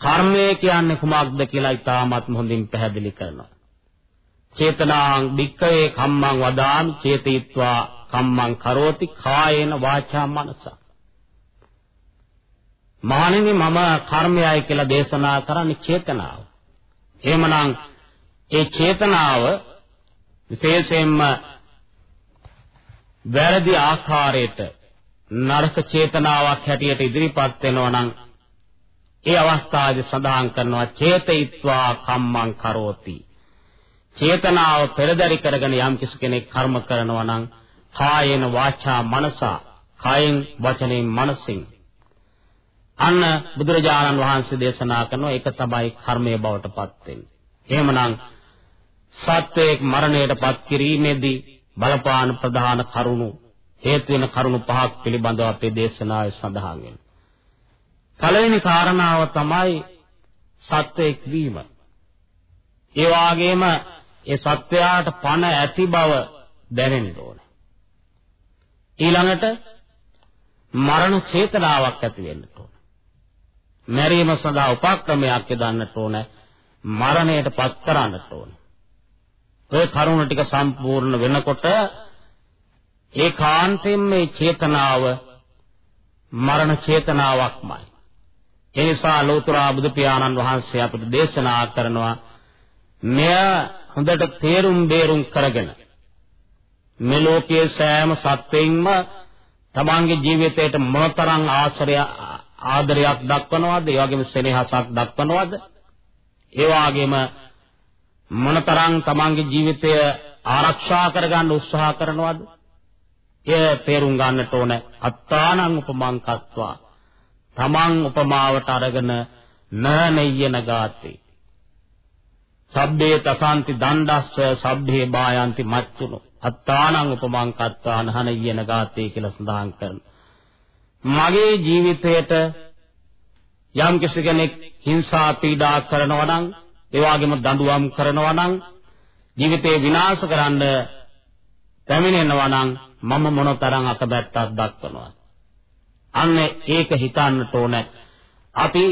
කර්මය කියන්නේ කුමක්ද කියලා ඉතාමත් හොඳින් පැහැදිලි කරනවා. චේතනාං වික්කේ කම්මං වදාමි චේතීත්වා කම්මං කරෝති කායේන වාචා මනස. මහණෙනි මම කර්මයයි කියලා දේශනා කරන්නේ චේතනාව. එහෙමනම් ඒ චේතනාව විශේෂයෙන්ම වැරදි ආකාරයට නරක චේතනාවක් හැටියට ඉදිරිපත් වෙනවා නම් ඒ අවස්ථාවේ සඳහන් කරනවා චේතයිත්වා කම්මං කරෝති චේතනාව පෙරදරි කරගෙන යම් කිසි කෙනෙක් කර්ම කරනවා නම් කායේන වාචා මනසා කායෙන් වචනෙන් මනසින් අන්න බුදුරජාණන් වහන්සේ දේශනා කරනවා ඒක තමයි කර්මයේ බවට පත් වෙන්නේ. එහෙමනම් සත්වයක් මරණයට පත් කිරීමේදී බලපාන ප්‍රධාන කරුණු හේතු වෙන කරුණු පහක් පිළිබඳව අපේ දේශනාවේ සඳහන් වෙනවා. පළවෙනි කාරණාව තමයි සත්වයක් වීම. ඒ වගේම ඒ සත්වයාට පණ ඇති බව දැනෙන්න ඕනේ. ඊළඟට මරණ චේතනාවක් ඇති වෙන්න ඕනේ. මැරීම සඳහා උපක්‍රමයක් යොදන්නට ඕනේ. මරණයට පත් කරන්නට ඕනේ. ඔය කරුණ ටික සම්පූර්ණ වෙනකොට ඒකාන්තයෙන් මේ චේතනාව මරණ චේතනාවක්මයි. ඒ නිසා ලෝතර බුදු පියාණන් වහන්සේ අපිට දේශනා කරනවා මෙය හොඳට තේරුම් බේරුම් කරගෙන මේ ලෝකයේ සෑම සත්වෙින්ම තමන්ගේ ජීවිතයට මොනතරම් ආශ්‍රය ආදරයක් දක්වනවද ඒ වගේම සෙනෙහසක් දක්වනවද? ඒ වගේම මොනතරම් තමන්ගේ ජීවිතය ආරක්ෂා කරගන්න උත්සාහ කරනවද? එය තේරුම් ගන්නට ඕන අත්තානං උපමං කତ୍වා තමන් උපමාවට අරගෙන නනෙයන ගාතේ සබ්බේ තසාන්ති දණ්ඩස්ස සබ්බේ බායන්ති මච්චුනු. අත්තානං උපමං කත්තාන හන යන ගාතේ කියලා සඳහන් කරනවා. මගේ ජීවිතයට යම් කෙනෙක් හිංසා පීඩා කරනවා නම් ඒ වගේම දඬුවම් කරනවා නම් ජීවිතේ විනාශ කරන්න පැමිණෙනවා නම් මම මොනතරම් අකබැත්තක් දක්වනවද? අන්න ඒක හිතන්නට ඕන. අපි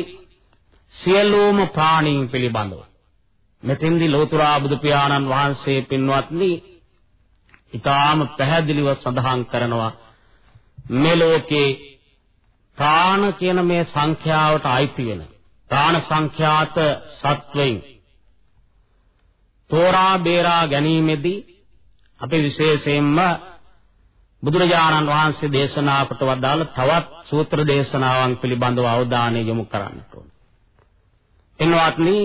සියලුම ප්‍රාණීන් පිළිබඳව මෙතෙන්දී ලෝතුරා බුදු පියාණන් වහන්සේ පින්වත්නි ඊටාම පැහැදිලිව සඳහන් කරනවා මේ ලෝකේ ප්‍රාණ කියන මේ සංඛ්‍යාවට අයිති වෙන ප්‍රාණ සංඛ්‍යාත සත්වයින් තෝරා බේරා ගැනීමේදී අපි විශේෂයෙන්ම බුදුරජාණන් වහන්සේ දේශනා කොට වදාළ තවත් සූත්‍ර දේශනාවන් පිළිබඳව අවධානය යොමු කරන්නට ඕන. එනවත්නි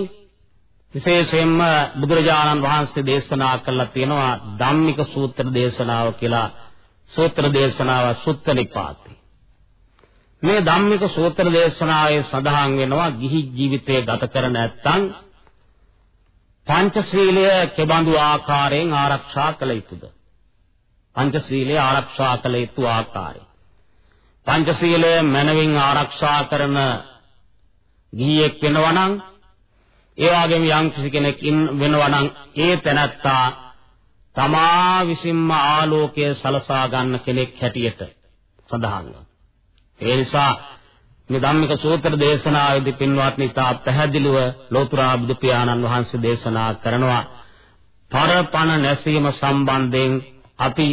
විශේෂයෙන්ම බුදුරජාණන් වහන්සේ දේශනා කළා තියෙනවා ධම්මික සූත්‍ර දේශනාව කියලා සූත්‍ර දේශනාව සුත්ත නිපාතේ. මේ ධම්මික සූත්‍ර දේශනාවේ සඳහන් වෙනවා ගිහි ජීවිතය ගත කර නැත්නම් පංචශීලය කෙබඳු ආකාරයෙන් ආරක්ෂා කළ යුතුද? පංචශීලය ආරක්ෂා කළ යුතු ආකාරය. පංචශීලය මනවින් ආරක්ෂා කරන ගිහියෙක් වෙනවා නම් ඒ වගේම යම් කිසි කෙනෙක් වෙනවා නම් ඒ තැනැත්තා තමා විසින්ම ආලෝකය සලසා ගන්න කෙනෙක් හැටියට සඳහන් ඒ නිසා මේ ධම්මික සූත්‍ර දේශනාවේදී පින්වත්නි තා පැහැදිලිව ලෝතුරා බුදු පියාණන් වහන්සේ දේශනා කරනවා පරපණ නැසීම සම්බන්ධයෙන් අපි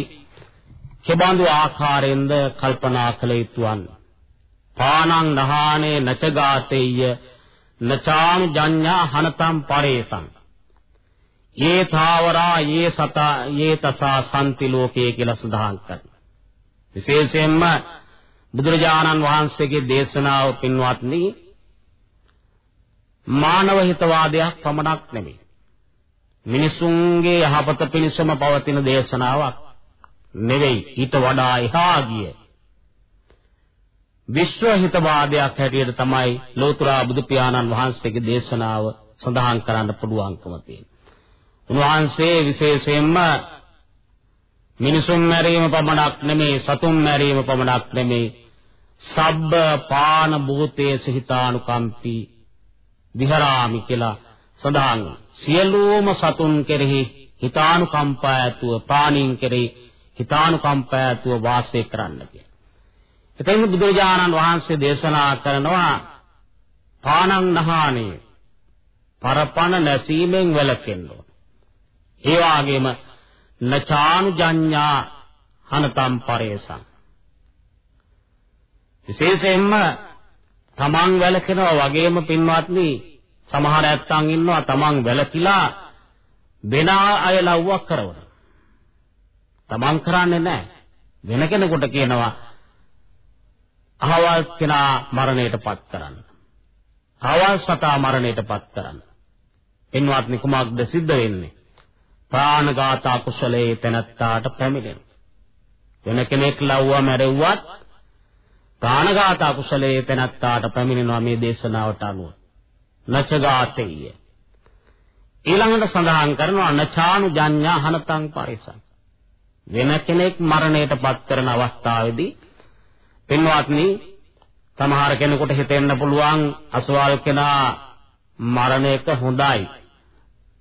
කෙබඳු ආකාරයෙන්ද කල්පනා කළ යුතුවන්. පානං නහානේ නචගාතේය නචානු ජඤ්ඤා හනතම් පරේතං. ඒ තාවරා ඒ සතා ඒ තසා සම්ති ලෝකේ කියලා සඳහන් කරනවා. විශේෂයෙන්ම බුදුරජාණන් වහන්සේගේ දේශනාව පින්වත්නි මානව හිතවාදයක් පමණක් නෙමෙයි. මිනිසුන්ගේ යහපත පිණිසම පවතින දේශනාවක් නෙවෙයි ඊට වඩා එහා ගිය විශ්ව හිතවාදයක් හැටියට තමයි ලෝතුරා බුදු පියාණන් වහන්සේගේ දේශනාව සඳහන් කරන්න පුළුවන්කම තියෙන්නේ. උන්වහන්සේ විශේෂයෙන්ම මිනිසුන් මැරීම පමණක් නෙමේ සතුන් මැරීම පමණක් නෙමේ සබ්බ පාන භූතේ සහිතානුකම්පි විහරාමි කියලා සඳහන් සියලුම සතුන් කෙරෙහි හිතානුකම්පා ඇතුව ප්‍රාණීන් කෙරෙහි හිතානුකම්පා ඇතුව වාසය කරන්න කියලා. එතෙන් බුදුරජාණන් වහන්සේ දේශනා කරනවා පානං නහානේ පරපණ නැසීමෙන් වැළකෙන්න ඕන. ඒ වගේම නචානුජඤ්ඤා හනතම් පරේසං. විශේෂයෙන්ම තමන් වැළකෙනවා වගේම පින්වත්නි සමහර ඇත්තන් ඉන්නවා තමන් වැළකීලා වෙන අය ලව්වක් කරවන. තමන් කරන්නේ නැහැ. වෙන කෙනෙකුට කියනවා අහවල් කෙනා මරණයටපත් කරන්න. අහවල් සතා මරණයටපත් කරන්න. පින්වත්නි කුමක්ද සිද්ධ වෙන්නේ? ප්‍රාණඝාත අකුසලයේ තැනත්තාට පැමිණෙන. වෙන කෙනෙක් ලව්වා මැරෙව්වත් ප්‍රාණඝාත අකුසලයේ තැනත්තාට පැමිණෙනවා මේ දේශනාවට අනුව. නචගාතේය. ඊළඟට සඳහන් කරනවා නචානු ජඤ්ඤා හනතං පරිසං. වෙන කෙනෙක් මරණයටපත් කරන අවස්ථාවේදී පින්වත්නි සමහර කෙනෙකුට හිතෙන්න පුළුවන් අසවල් කෙනා මරණයක හොඳයි.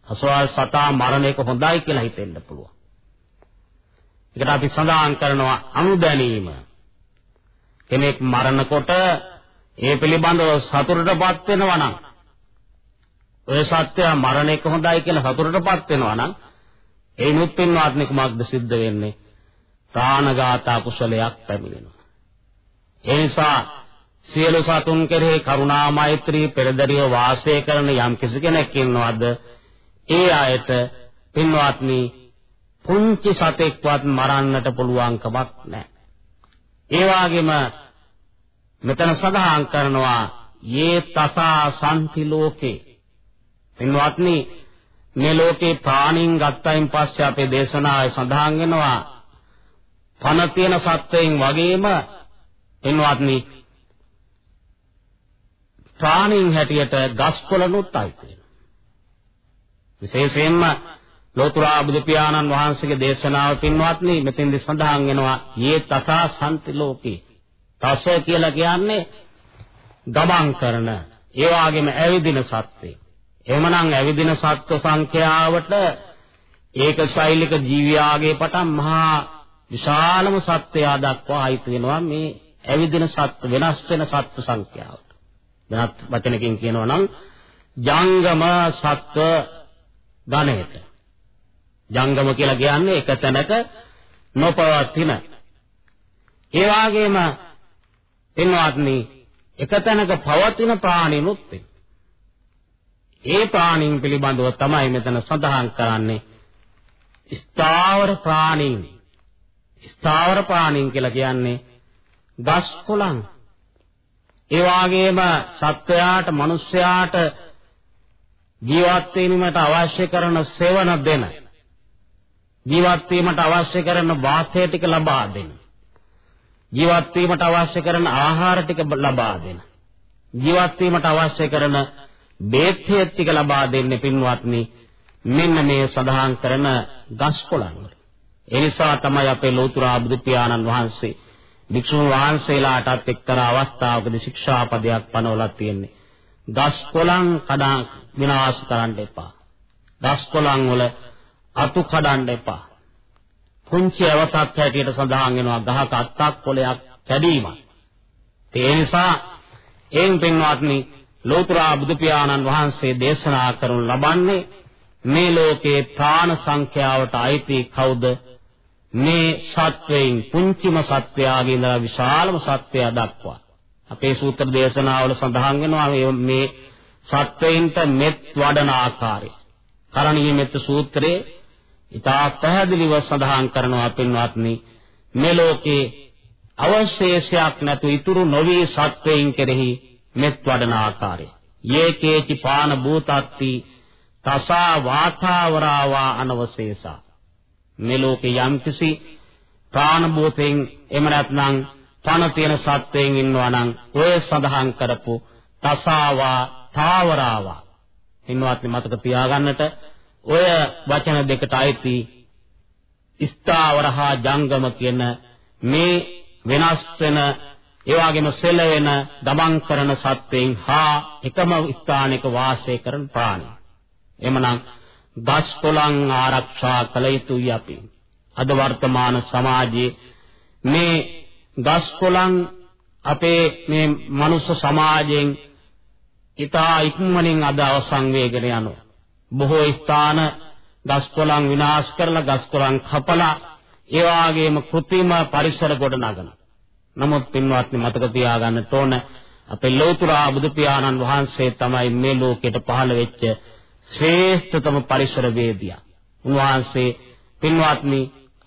අසවල් සතා මරණයක හොඳයි කියලා හිතෙන්න පුළුවන්. ඒකට අපි සඳහන් කරනවා අනුදැනීම. කෙනෙක් මරනකොට ඒ පිළිබඳව සතුටටපත් වෙනවා නම් ඔය සත්‍ය මරණයක හොඳයි කියලා සතුටටපත් වෙනවා නම් ඒ නුත් පින්වත්නි කුමක්ද සිද්ධ වෙන්නේ? ප්‍රාණඝාත කුසලයක් පැමිණෙනවා. ඒ නිසා සියලු සතුන් කෙරෙහි කරුණා මෛත්‍රී පෙරදරිය වාසය කරන යම් කිසි කෙනෙක් ඉන්නවද ඒ අයට පින්වත්නි පුංචි සතෙක්වත් මරන්නට පුළුවන් කමක් නැහැ. ඒ වගේම මෙතන සඳහන් කරනවා යේ තසා සම්ති ලෝකේ පින්වත්නි මේ ලෝකේ ප්‍රාණීන් ගත්තයින් පස්සේ අපේ දේශනාවේ සඳහන් වෙනවා පණ තියෙන සත්වයන් වගේම පින්වත්නි ප්‍රාණීන් හැටියට ගස්කොළනුත් අයිති වෙනවා. විශේෂයෙන්ම ලෝතුරා බුදු පියාණන් වහන්සේගේ දේශනාව පින්වත්නි මෙතෙන්දි සඳහන් වෙනවා යේ තථා සම්ති ලෝකේ. තස කියලා කියන්නේ ගමන් කරන ඒ වගේම ඇවිදින සත්ත්වේ. එහෙමනම් ඇවිදින සත්ත්ව සංඛ්‍යාවට ඒක ශෛලික ජීවියාගේ පටන් මහා විශාලම සත්වයා දක්වා අයිති වෙනවා මේ ඇවිදින සත්ත්ව වෙනස් වෙන සත්ත්ව සංඛ්‍යාවට. වෙනත් වචනකින් කියනවා නම් ජංගම සත්ත්ව ගණයට. ජංගම කියලා කියන්නේ එක තැනක නොපවතින. ඒ වගේම පින්වත්නි එක තැනක පවතින ප්‍රාණිනුත් ඒ ප්‍රාණීන් පිළිබඳව තමයි මෙතන සඳහන් කරන්නේ. ස්ථාවර ප්‍රාණීන්. ස්ථාවර ප්‍රාණීන් කියලා කියන්නේ ගස් කොළන්. ඒ වාගේම සත්වයාට මිනිස්යාට ජීවත් වීමට අවශ්‍ය කරන සෙවණ දෙන. ජීවත් වීමට අවශ්‍ය කරන වාසය ටික ලබා දෙන. ජීවත් වීමට අවශ්‍ය කරන ආහාර ටික ලබා දෙන. ජීවත් වීමට අවශ්‍ය කරන බේත් ටික ලබා දෙන්නේ පින්වත්නි මෙන්න මේ සඳහන් කරන ගස් කොළන් වල. ඒ නිසා තමයි අපේ ලෝතර බුදු පියාණන් වහන්සේ වික්ෂුන් වහන්සේලාටත් එක්තරා අවස්ථාවකදී ශික්ෂාපදයක් පනවලා තියෙන්නේ. ගස් කොළන් කඩා විනාශ කරන්න එපා. ගස් කොළන් වල අතු කඩන්න එපා. පුංචි අවතක් හැටියට සඳහන් වෙනවා ගහක අත්තක් කොළයක් කැඩීමයි. ඒ නිසා එයින් පින්වත්නි ලෝතර බුදු පියාණන් වහන්සේ දේශනා කරනු ලබන්නේ මේ ලෝකේ ප්‍රාණ සංඛ්‍යාවට අයිති කවුද? මේ සත්වයින් පුංචිම සත්වයාගේ ඉඳලා විශාලම සත්වයා දක්වා. අපේ සූත්‍ර දේශනාවල සඳහන් වෙනවා මේ සත්වයින්ට මෙත් වඩන ආකාරය. කරණීය මෙත් සූත්‍රයේ ඉතා පැහැදිලිව සඳහන් කරනවා පින්වත්නි මේ ලෝකේ අවශේෂයක් නැතු ඉතුරු නොවි සත්වයින් කෙරෙහි මෙත් වඩන ආකාරය. යේකේචි පාන භූතත්ති තසා වාතාවරාවා අනවශේෂා. මේ ලෝකේ යම්කිසි ප්‍රාණ භූතෙන් එහෙම නැත්නම් පණ තියෙන සත්වයෙන් ඉන්නවා නම් ඔය සඳහන් කරපු තසාවා තාවරාවා. ඉන්නවත් මතක තියාගන්නට ඔය වචන දෙකට අයිති ස්ථාවරහා ජංගම කියන මේ වෙනස් වෙන ඒ වගේම සෙලවෙන දමං කරන සත්වයන් හා එකම ස්ථානයක වාසය කරන ප්‍රාණි. එමනම් ගස් කොළන් ආරක්ෂා කළ යුතුයි අපි. අද වර්තමාන සමාජයේ මේ ගස් කොළන් අපේ මේ මනුස්ස සමාජයෙන් ඊටා ඉක්මනින් අද අවසන් වේගෙන යනවා. බොහෝ ස්ථාන ගස් කොළන් විනාශ කරලා ගස් කොළන් කපලා ඒ වගේම કૃත්‍රිම පරිසර ගොඩ නගනවා. නමුත් පින්වත්නි මතක තියාගන්නට ඕන අපේ ලෝතර බුදු පියාණන් වහන්සේ තමයි මේ ලෝකෙට පහළ වෙච්ච ශ්‍රේෂ්ඨතම පරිසර වේදියා. උන්වහන්සේ පින්වත්නි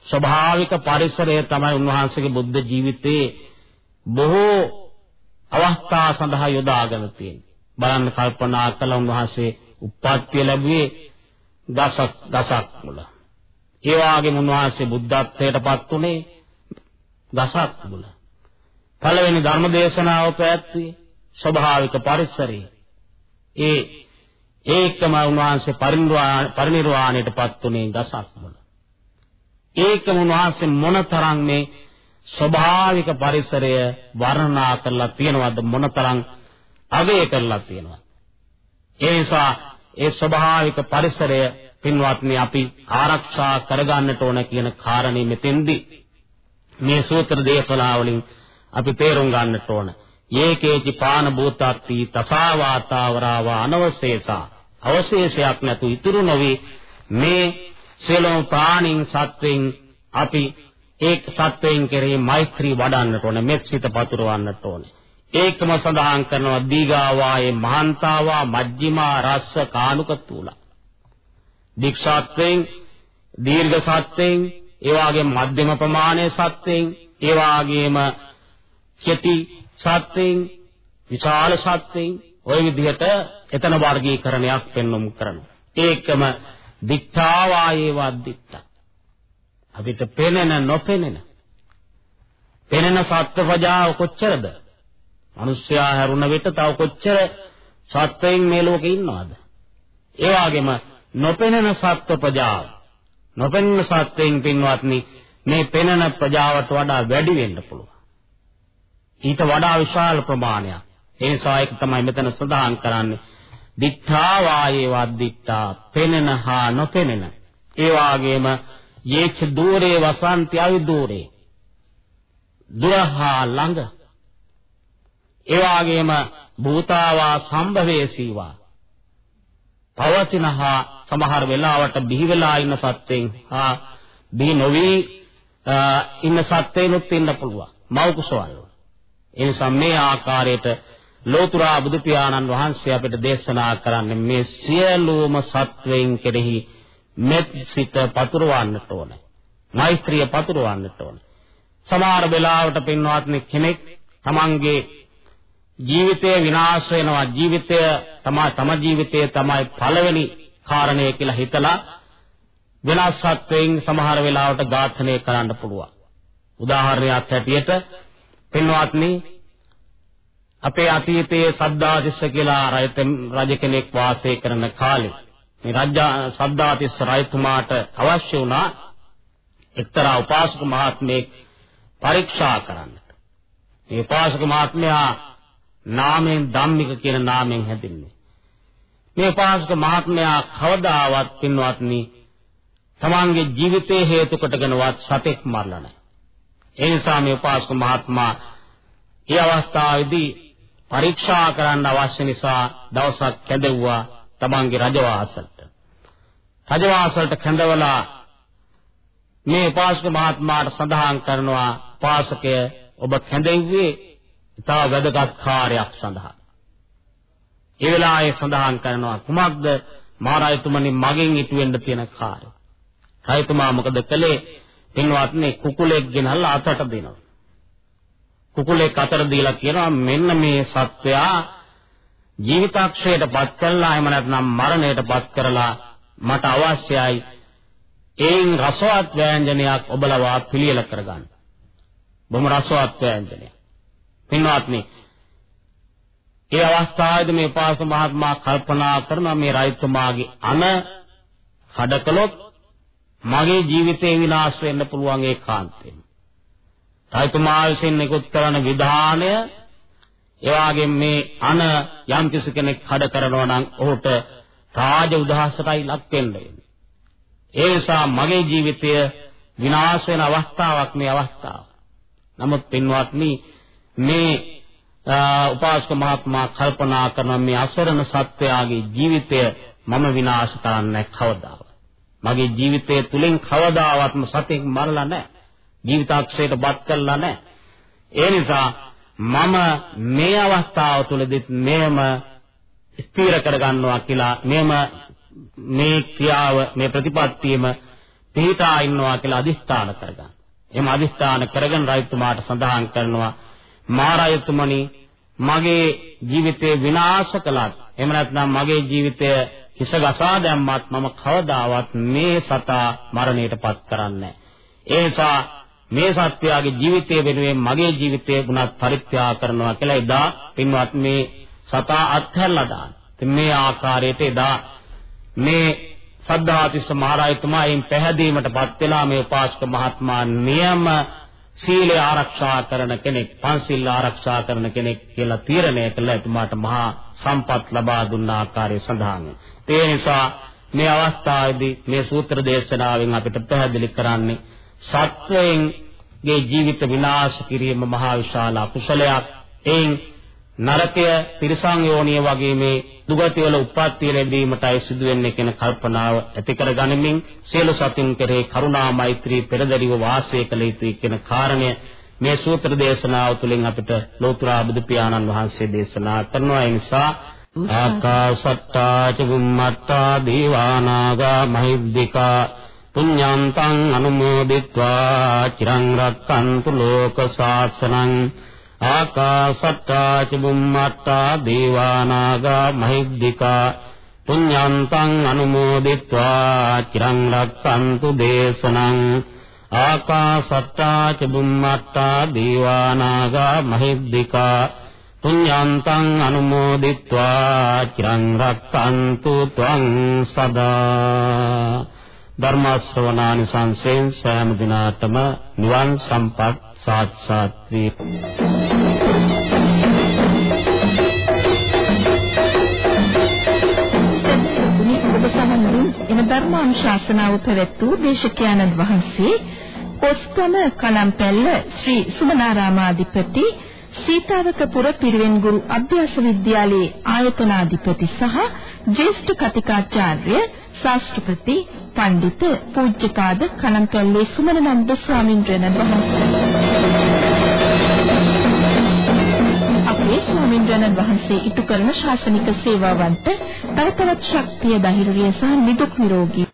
ස්වභාවික පරිසරය තමයි උන්වහන්සේගේ බුද්ධ ජීවිතයේ බොහෝ අවස්ථා සඳහා යොදාගෙන තියෙන්නේ. බලන්න කල්පනා කළ උන්වහන්සේ උප්පත්තිය ලැබුවේ දසක් දසක් මුල. ඒ වගේම උන්වහන්සේ බුද්ධත්වයට පත් උනේ දසක් මුල. පළවෙනි ධර්ම දේශනාව පැවැත්වුවේ ස්වභාවික පරිසරයේ. ඒ ඒකම උන්වහන්සේ පරිනිර්වාණයටපත් උනේ දසක් මුල. ඒකම උන්වහන්සේ මොනතරම් මේ ස්වභාවික පරිසරය වර්ණනා කරලා තියෙනවද මොනතරම් අගය කරලා තියෙනවද ඒ නිසා ඒ ස්වභාවික පරිසරය පින්වත්නි අපි ආරක්ෂා කරගන්නට ඕන කියන කාරණේ මෙතෙන්දී මේ සූත්‍ර දේශනා වලින් අපි තේරුම් ගන්නට ඕන. යේකේචි පාන භූතත්ති තසා වාතාවරාවා අනවශේෂා. අවශේෂයක් නැතු ඉතුරු නොවි මේ සියලුම ප්‍රාණින් සත්වෙන් අපි ඒක සත්වයන් කෙරෙහි මෛත්‍රී වඩන්නට ඕනේ මෙත්සිත පතුරවන්නට ඕනේ. ඒකම සඳහන් කරනවා දීගාවායේ මහන්තාවා මජ්ක්‍ධිමා රස්ස කානුක තුල. දීක්ෂාත්වෙන් දීර්ඝ සත්වෙන් ඒ වගේම මධ්‍යම ප්‍රමාණයේ සත්වෙන් ඒ වගේම කෙටි සත්වෙන් විශාල සත්වෙන් ওই විදිහට එතන වර්ගීකරණයක් පෙන්වමු කරනවා. ඒකම දික්ඨාවායේ වද්දිත්ත. අපිට පෙනෙන නොපෙනෙන. පෙනෙන සත්ව ප්‍රජාව කොච්චරද? මිනිස්යා හැරුණ විට තව කොච්චර සත්වයන් මේ ලෝකේ ඉන්නවද? ඒ වගේම නොපෙනෙන සත්ව ප්‍රජාව. නොපෙනෙන සත්වයන් පින්වත්නි මේ පෙනෙන ප්‍රජාවට වඩා වැඩි වෙන්න පුළුවන්. ඊට වඩා විශාල ප්‍රමාණයක්. ඒ නිසා ඒක තමයි මෙතන සඳහන් කරන්නේ. දිත්තා වායේ වද්දිත්තා පෙනෙන හා නොපෙනෙන. ඒ වාගේම යේච দূරේ වසන්ති අවිදූරේ දුරහා ළඟ. ඒ වාගේම භූතාවා සම්භවේසීවා පවතිනහා සමහර වෙලාවට බිහි වෙලා ඉන්න සත්වෙන් හා බිහි නොවි ඉන්න සත්වෙනුත් ඉන්න පුළුවන්. මව් කුසවල ඒ නිසා මේ ආකාරයට ලෝතුරා බුදු පියාණන් වහන්සේ අපිට දේශනා කරන්නේ මේ සියලුම සත්වයන් කෙරෙහි මෙත් සිත පතුරවන්නට ඕනේ. මෛත්‍රිය පතුරවන්නට ඕනේ. සමහර වෙලාවට පින්වත්නි කෙනෙක් තමන්ගේ ජීවිතය විනාශ වෙනවා ජීවිතය තමයි තම ජීවිතයේ තමයි පළවෙනි කාරණය කියලා හිතලා වෙනස් සත්වයෙන් සමහර වෙලාවට ඝාතනය කරන්න පුළුවන්. උදාහරණයක් හැටියට පින්වත්නි අපේ අතීතයේ සද්දාතිස්ස කියලා රජ කෙනෙක් වාසය කරන කාලේ මේ රජා සද්දාතිස්ස රජතුමාට අවශ්‍ය වුණා එක්තරා උපාසක මහත්මයෙක් පරීක්ෂා කරන්නට. මේ උපාසක මහත්මයා නාමයෙන් ධම්මික කියන නාමයෙන් හැදින්නේ. මේ උපාසක මහත්මයා කවදාවත් පින්වත්නි තමන්ගේ ජීවිතේ හේතු කොටගෙනවත් සතෙක් මරලා නැහැ. ඒ නිසා මේ උපාසක මහත්මයා ඒ අවස්ථාවේදී පරීක්ෂා කරන්න අවශ්‍ය නිසා දවසක් කැඳෙව්වා තමන්ගේ රජවාසලට. රජවාසලට කැඳවලා මේ උපාසක මහත්මයාට සඳහන් කරනවා උපාසකය ඔබ කැඳෙව්වේ ඉතා වැදගත් කාර්යයක් සඳහා. ඒ වෙලාවේ සඳහන් කරනවා කුමක්ද මහරජතුමනි මගෙන් ඉටු වෙන්න තියෙන කාර්ය. රජතුමා මොකද කළේ? පින්වත්නි කුකුලෙක් ගෙනල්ලා අතට දෙනවා. කුකුලෙක් අතට දීලා කියනවා මෙන්න මේ සත්වයා ජීවිතාක්ෂයටපත් කළා එහෙම නැත්නම් මරණයටපත් කරලා මට අවශ්‍යයි ඒන් රසවත් ව්‍යංජනයක් ඔබලවා පිළියෙල කරගන්න. බොහොම රසවත් ව්‍යංජනයක්. පින්වත්නි ඒ අවස්ථාවේදී මේ පාස මහත්මයා කල්පනා කරන මේ රයිතුමාගේ අන කඩකලොත් මගේ ජීවිතේ විනාශ වෙන්න පුළුවන් ඒකාන්තයෙන්. රයිතුමා විසින් නිකුත් කරන විධානය එවාගේ මේ අන යම් කිසි කෙනෙක් කඩ කරනවා නම් ඔහුට රාජ උදහසටයි ලක් වෙන්නේ. ඒ නිසා මගේ ජීවිතය විනාශ වෙන අවස්ථාවක් මේ අවස්ථාව. නමුත් පින්වත්නි මේ උපාසක මහත්මයා කල්පනා කරන මේ අසරණ සත්වයාගේ ජීවිතය මම විනාශ කරන්නේ කවදාවත්. මගේ ජීවිතය තුලින් කවදාවත්ම සතෙක් මරලා නැහැ. ජීවිතාක්ෂයට බත් කළා නැහැ. ඒ නිසා මම මේ අවස්ථාව තුලදීත් මේම ස්ථිර කරගන්නවා කියලා මේම මේ ක්‍රියාව මේ ප්‍රතිපත්තියම පිළිටා ඉන්නවා කියලා අදිස්ථාන කරගන්න. එහෙම අදිස්ථාන කරගෙන රජතුමාට සඳහන් කරනවා මා රජතුමනි මගේ ජීවිතේ විනාශ කළත් එහෙම නැත්නම් මගේ ජීවිතය හිස ගසා දැම්මත් මම කවදාවත් මේ සතා මරණයටපත් කරන්නේ ඒ නිසා මේ සත්‍යයේ ජීවිතය වෙනුවෙන් මගේ ජීවිතය ගුණත් පරිත්‍යාග කරනවා කියලා එදා පින්වත් මේ සතා අත්හැරලා දාන. මේ ආකාරයට එදා මේ සද්ධාතිස්ස මහරජතුමා එයින් පැහැදීමටපත් වෙලා මේ උපාසක මහත්මයා නියම සීලය ආරක්ෂා කරන කෙනෙක් පන්සිල් ආරක්ෂා කරන කෙනෙක් කියලා තීරණය කළා එතුමාට මහා සම්පත් ලබා දුන්න ආකාරය සඳහන්. ඒ නිසා මේ අවස්ථාවේදී මේ සූත්‍ර දේශනාවෙන් අපිට පැහැදිලි කරන්නේ සත්වයන්ගේ ජීවිත විනාශ කිරීම මහා විශාල අකුසලයක් එයින් නරකය තිරසංයෝනිය වගේ මේ දුගතිවල උප්පත්ති ලැබීමටයි සිදු වෙන්නේ කියන කල්පනාව ඇති කර ගනිමින් සියලු සතුන් කෙරෙහි කරුණා මෛත්‍රී පෙරදරිව වාසය කළ යුතුයි කියන කාරණය මේ සූත්‍ර දේශනාව තුළින් අපිට ලෝතර බුදු පියාණන් වහන්සේ දේශනා කරනවා. ඒ නිසා ආකාසට්ටා චුම්මත්තා දීවානාගා මහිද්దికා පුඤ්ඤාන්තං අනුමෝදිත්වා. චිරං රක්칸තු ලෝක සාසනං ආකාසට්ටා චුම්මට්ටා දේවානාගා මහිද්దికා පුඤ්ඤාන්තං අනුමෝදිත්වා චිරං රක්ඛන්තු දේශනං ආකාසට්ටා චුම්මට්ටා දේවානාගා මහිද්దికා පුඤ්ඤාන්තං අනුමෝදිත්වා චිරං රක්ඛන්තු ත්වං සදා ධර්ම ශ්‍රවණානිසංසයෙන් සෑම දිනාටම නිවන් සම්පත් සාත් සාත්‍රී ධර්මානුශාසනාව පැවැත් වූ දේශකයන්න් වහන්සේ කොස්කම කලම්පැල්ල ශ්‍රී සුමනාරාමාධිපති සීතාවකපුර පිරිවෙන්ගුරු අභ්‍යාස විද්‍යාලයේ ආයතනාධිපති සහ ජ්‍යෙෂ්ඨ කතිකාචාර්ය ශාස්ත්‍රපති පඬිත පූජ්‍යපාද කලම්පැල්ලේ සුමනනන්ද ස්වාමීන් වහන්සේ අපේ ස්වාමීන් වහන්සේ ඉටු කරන ශාසනික සේවාවන්ට තව තවත් ශක්තිය ධෛර්යය සහ නිදුක් නිරෝගී